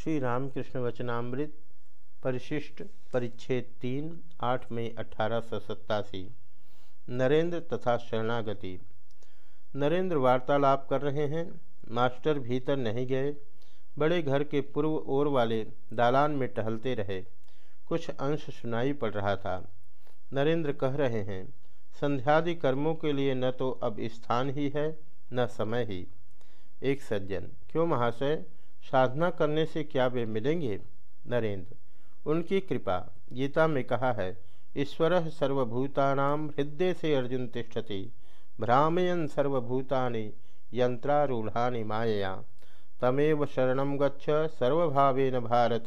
श्री रामकृष्ण वचनामृत, परिशिष्ट, परिच्छेद तीन, आठ मई अठारह सौ सत्तासी। नरेंद्र तथा शरणागति। नरेंद्र वार्तालाप कर रहे हैं। मास्टर भीतर नहीं गए। बड़े घर के पूर्व ओर वाले दालान में टहलते रहे। कुछ अंश सुनाई पड़ रहा था। नरेंद्र कह रहे हैं, संध्यादि कर्मों के लिए न तो अब स्थान ही है, न समय ही। एक सज्जन, क्यों महाशय? साधना करने से क्या वे मिलेंगे? नरेंद्र, उनकी कृपा। गीता में कहा है, ईश्वर सर्वभूतानाम हृदय से अर्जुन तिष्ठति, भ्रामयन सर्वभूतानि यंत्रारूढ़ानि मायया। तमेव शरण गच्छ सर्वभावेन भारत,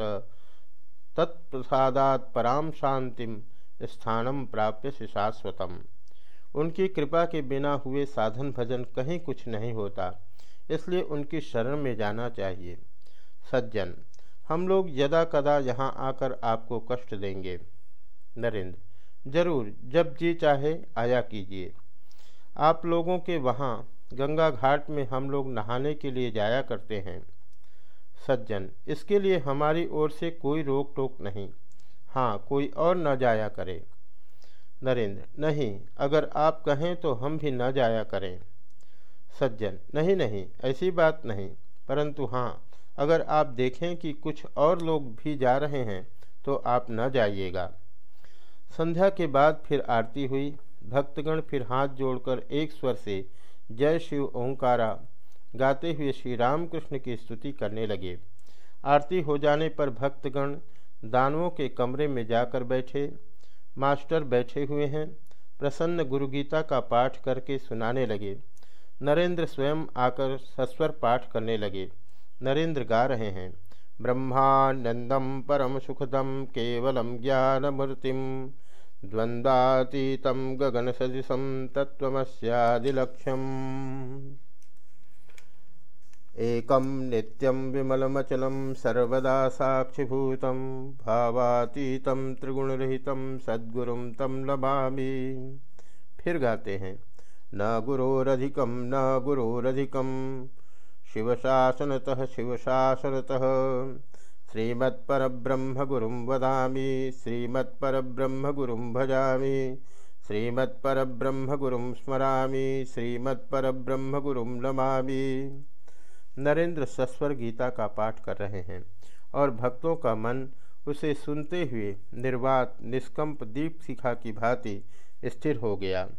तत्प्रसादात पराम शांतिम स्थानम प्राप्य से शाश्वतम। उनकी कृपा के बिना हुए साधन भजन कहीं कुछ नहीं होता। इसलिए उनकी शरण में जाना चाहिए। सज्जन, हम लोग यदा कदा यहाँ आकर आपको कष्ट देंगे। नरेंद्र, ज़रूर, जब जी चाहे, आया कीजिए। आप लोगों के वहाँ गंगा घाट में हम लोग नहाने के लिए जाया करते हैं। सज्जन, इसके लिए हमारी ओर से कोई रोक टोक नहीं। हाँ कोई और न जाया करे। नरेंद्र, नहीं, अगर आप कहें तो हम भी न जाया करें। सज्जन। नहीं नहीं, ऐसी बात नहीं। परंतु हाँ अगर आप देखें कि कुछ और लोग भी जा रहे हैं तो आप न जाइएगा। संध्या के बाद फिर आरती हुई। भक्तगण फिर हाथ जोड़कर एक स्वर से जय शिव ओंकारा गाते हुए श्री रामकृष्ण की स्तुति करने लगे। आरती हो जाने पर भक्तगण दानवों के कमरे में जाकर बैठे। मास्टर बैठे हुए हैं। प्रसन्न गुरु गीता का पाठ करके सुनाने लगे। नरेंद्र स्वयं आकर सस्वर पाठ करने लगे। नरेंद्र गा रहे हैं। ब्रह्मानंदम परम सुखदम केवलम ज्ञानमूर्तिम द्वंद्वातीतम गगन सदृशम तत्वमस्यादिलक्ष्यम एकम नित्यम विमलमचलम सर्वदा साक्षिभूत। भावातीतम त्रिगुणरहितम सद्गुरुम तम लभामी। फिर गाते हैं। न गुरोरधिकम न गुरोरधिकम शिवशासनतः शिवशासनतः। श्रीमत्परब्रह्मगुरुं वदामि, श्रीमत्परब्रह्मगुरुं भजामि। श्रीमत्परब्रह्मगुरुं स्मरामि, श्रीमत्परब्रह्मगुरुं नमामि। नरेंद्र सस्वर गीता का पाठ कर रहे हैं और भक्तों का मन उसे सुनते हुए निर्वात, निष्कंप, दीप शिखा की भांति स्थिर हो गया।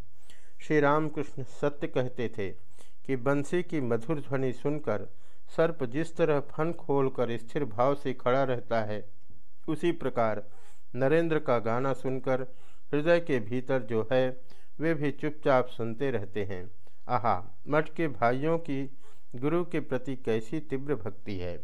श्री रामकृष्ण सत्य कहते थे कि बंसी की मधुर ध्वनि सुनकर सर्प जिस तरह फन खोलकर स्थिर भाव से खड़ा रहता है, उसी प्रकार नरेंद्र का गाना सुनकर हृदय के भीतर जो है, वे भी चुपचाप सुनते रहते हैं। आहा, मठ के भाइयों की गुरु के प्रति कैसी तीव्र भक्ति है।